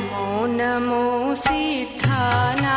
Namo Namo सिद्धाना।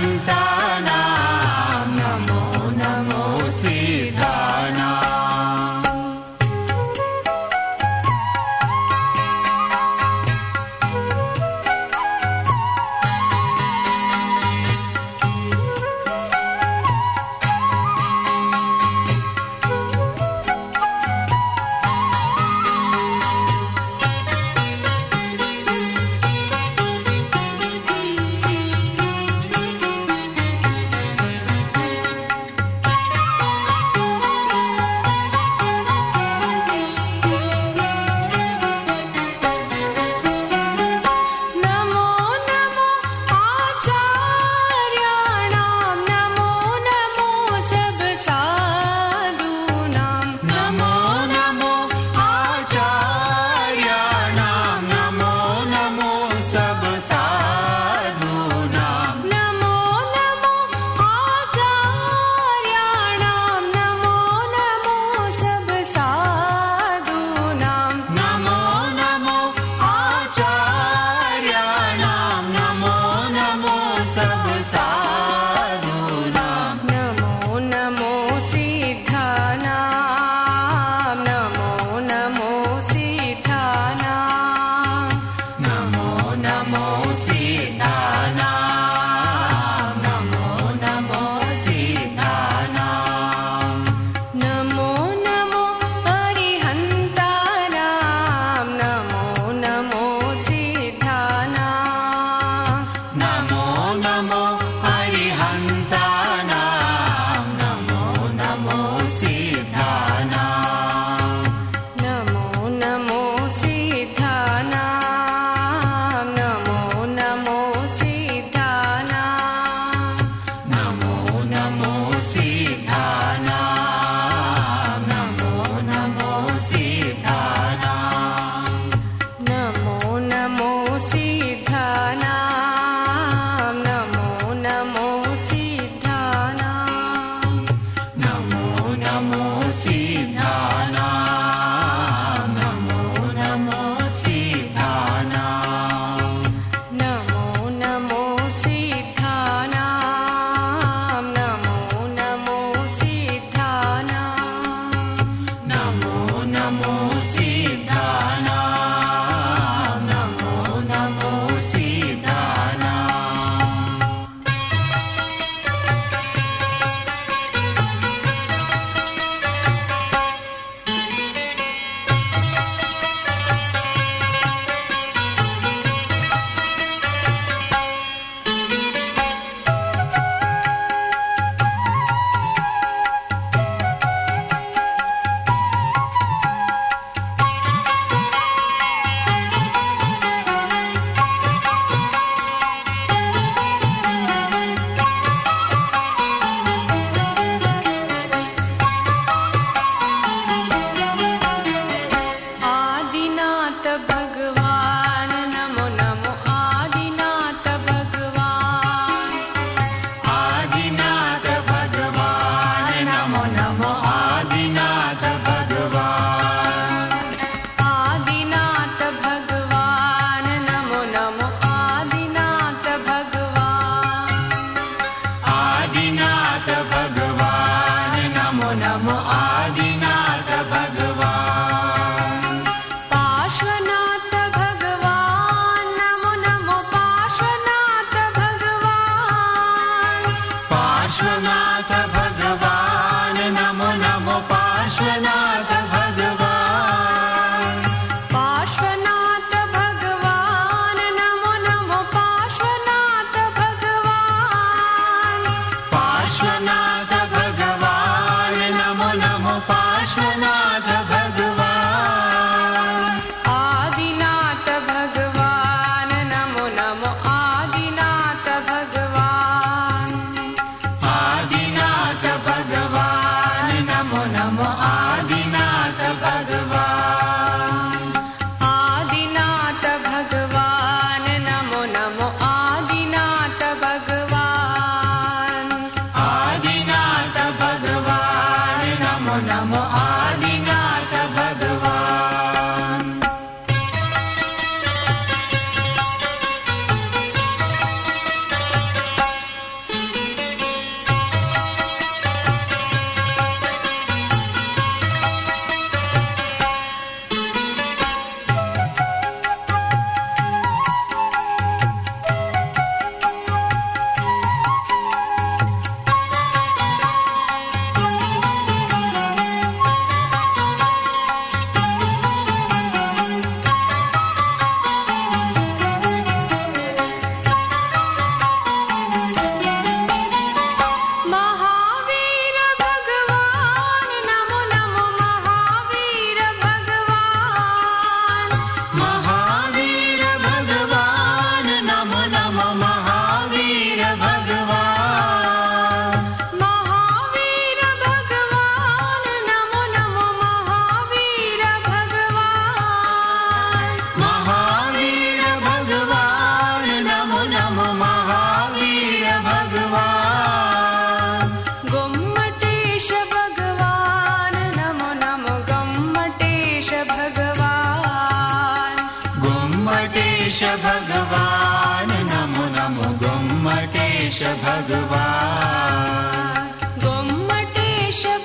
Santa. Vamos a... Parshvanath भगवान् नमो नमो पार्श्वनाथ भगवा पार्श्वनाथ भगवान् नमो नमो पार्श्वनाथ भगवा पाश्नाथ भगवान् नमो नमो पाश्नाथ भगवान् नमो नमो गोम्मटेश भगवान्। गोम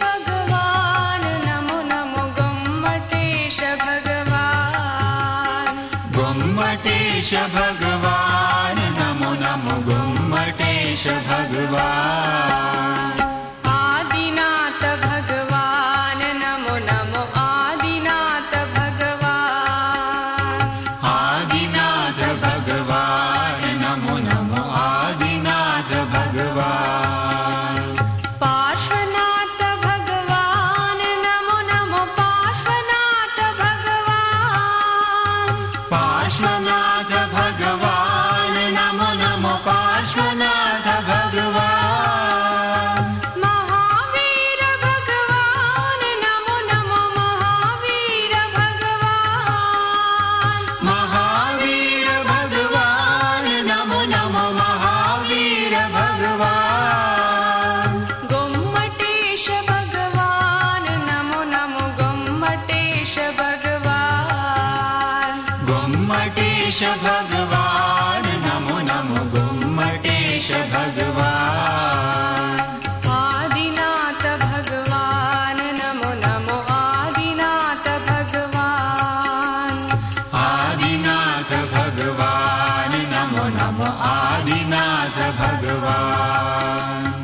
भगवान् नमो नमो गोम्मटेश भगवान्। गोमटेश भगवान् नमो नमो गो भगवान्। भगवान् नमो नमो गुम्मटेश मटेश आदिनाथ भगवान् नमो नमो आदिनाथ भगवान्। आदिनाथ भगवान् नमो नमो आदिनाथ भगवान्।